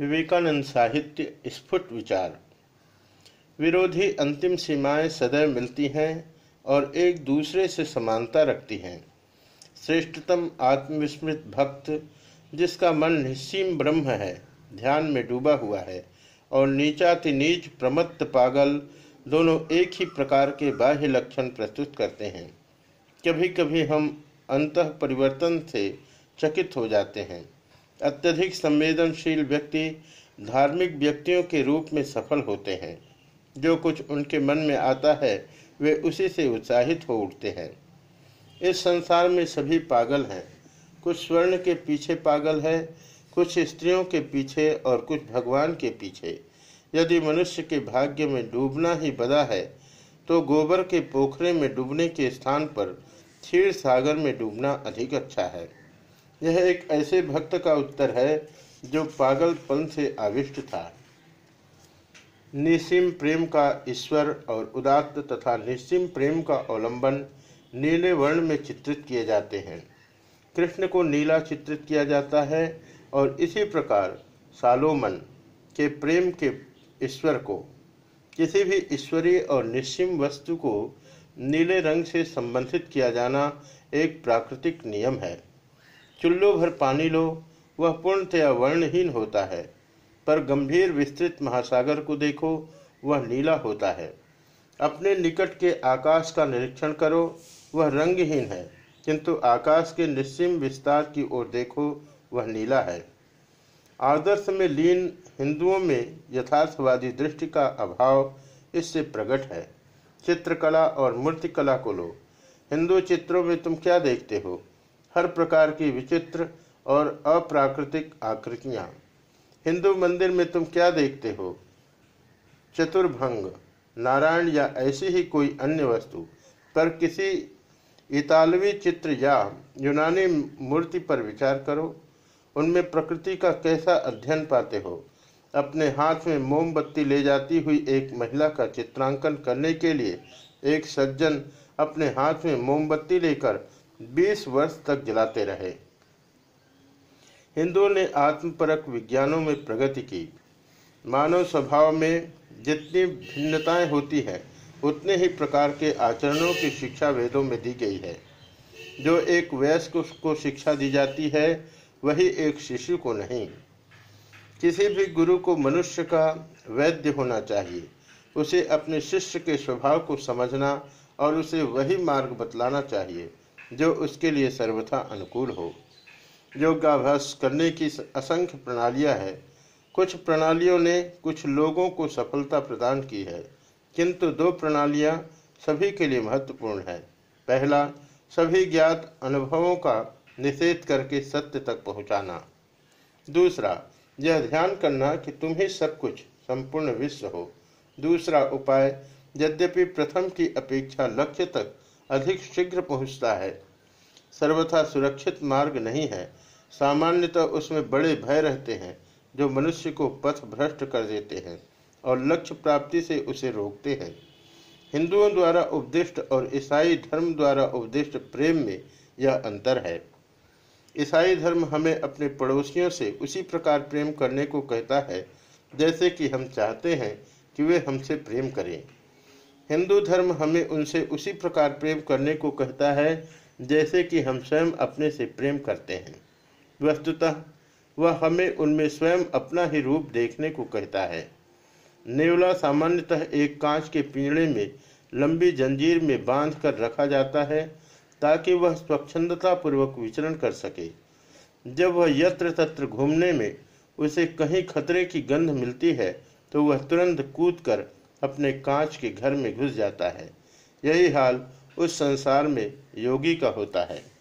विवेकानंद साहित्य स्फुट विचार। विरोधी अंतिम सीमाएँ सदैव मिलती हैं और एक दूसरे से समानता रखती हैं। श्रेष्ठतम आत्मविस्मृत भक्त, जिसका मन निस्सीम ब्रह्म है, ध्यान में डूबा हुआ है, और नीचाति नीच प्रमत्त पागल दोनों एक ही प्रकार के बाह्य लक्षण प्रस्तुत करते हैं। कभी कभी हम अंत परिवर्तन से चकित हो जाते हैं। अत्यधिक संवेदनशील व्यक्ति धार्मिक व्यक्तियों के रूप में सफल होते हैं। जो कुछ उनके मन में आता है, वे उसी से उत्साहित हो उठते हैं। इस संसार में सभी पागल हैं। कुछ स्वर्ण के पीछे पागल है, कुछ स्त्रियों के पीछे और कुछ भगवान के पीछे। यदि मनुष्य के भाग्य में डूबना ही बदा है तो गोबर के पोखरे में डूबने के स्थान पर क्षीर सागर में डूबना अधिक अच्छा है। यह एक ऐसे भक्त का उत्तर है, जो पागलपन से आविष्ट था। निसिम प्रेम का ईश्वर और उदात्त तथा निस्सिम प्रेम का अवलंबन नीले वर्ण में चित्रित किए जाते हैं। कृष्ण को नीला चित्रित किया जाता है और इसी प्रकार सालोमन के प्रेम के ईश्वर को, किसी भी ईश्वरीय और निश्चिम वस्तु को नीले रंग से संबंधित किया जाना एक प्राकृतिक नियम है। चुल्लो भर पानी लो, वह पूर्णतया वर्णहीन होता है। पर गंभीर विस्तृत महासागर को देखो, वह नीला होता है। अपने निकट के आकाश का निरीक्षण करो, वह रंगहीन है। किंतु आकाश के निश्चिम विस्तार की ओर देखो, वह नीला है। आदर्श में लीन हिंदुओं में यथार्थवादी दृष्टि का अभाव इससे प्रकट है। चित्रकला और मूर्तिकला को लो। हिंदू चित्रों में तुम क्या देखते हो? हर प्रकार की विचित्र और अप्राकृतिक आकृतियाँ। हिंदू मंदिर में तुम क्या देखते हो? चतुर्भंग, नारायण या ऐसी ही कोई अन्य वस्तु, पर किसी इतालवी चित्र या यूनानी मूर्ति पर विचार करो। उनमें प्रकृति का कैसा अध्ययन पाते हो? अपने हाथ में मोमबत्ती ले जाती हुई एक महिला का चित्रांकन करने के लिए एक सज्जन अपने हाथ में मोमबत्ती लेकर 20 वर्ष तक जलाते रहे। हिंदुओं ने आत्मपरक विज्ञानों में प्रगति की। मानव स्वभाव में जितनी भिन्नताएँ होती हैं, उतने ही प्रकार के आचरणों की शिक्षा वेदों में दी गई है। जो एक वयस्क को शिक्षा दी जाती है, वही एक शिशु को नहीं। किसी भी गुरु को मनुष्य का वैद्य होना चाहिए। उसे अपने शिष्य के स्वभाव को समझना और उसे वही मार्ग बतलाना चाहिए। जो उसके लिए सर्वथा अनुकूल हो। योगाभ्यास करने की असंख्य प्रणालियाँ हैं। कुछ प्रणालियों ने कुछ लोगों को सफलता प्रदान की है, किंतु दो प्रणालियाँ सभी के लिए महत्वपूर्ण है। पहला, सभी ज्ञात अनुभवों का निषेध करके सत्य तक पहुंचाना। दूसरा, यह ध्यान करना कि तुम ही सब कुछ, संपूर्ण विश्व हो। दूसरा उपाय, यद्यपि प्रथम की अपेक्षा लक्ष्य तक अधिक शीघ्र पहुँचता है। सर्वथा सुरक्षित मार्ग नहीं है। सामान्यतः उसमें बड़े भय रहते हैं, जो मनुष्य को पथ भ्रष्ट कर देते हैं और लक्ष्य प्राप्ति से उसे रोकते हैं। हिंदुओं द्वारा उपदिष्ट और ईसाई धर्म द्वारा उपदिष्ट प्रेम में यह अंतर है। ईसाई धर्म हमें अपने पड़ोसियों से उसी प्रकार प्रेम करने को कहता है, जैसे कि हम चाहते हैं कि वे हमसे प्रेम करें। हिंदू धर्म हमें उनसे उसी प्रकार प्रेम करने को कहता है, जैसे कि हम स्वयं अपने से प्रेम करते हैं। वस्तुतः, वह हमें उनमें स्वयं अपना ही रूप देखने को कहता है। नेवला सामान्यतः एक कांच के पीड़े में लंबी जंजीर में बाँध कर रखा जाता है, ताकि वह स्वच्छंदता पूर्वक विचरण कर सके। जब वह यत्र तत्र घूमने में उसे कहीं खतरे की गंध मिलती है तो वह तुरंत कूद कर अपने कांच के घर में घुस जाता है। यही हाल उस संसार में योगी का होता है।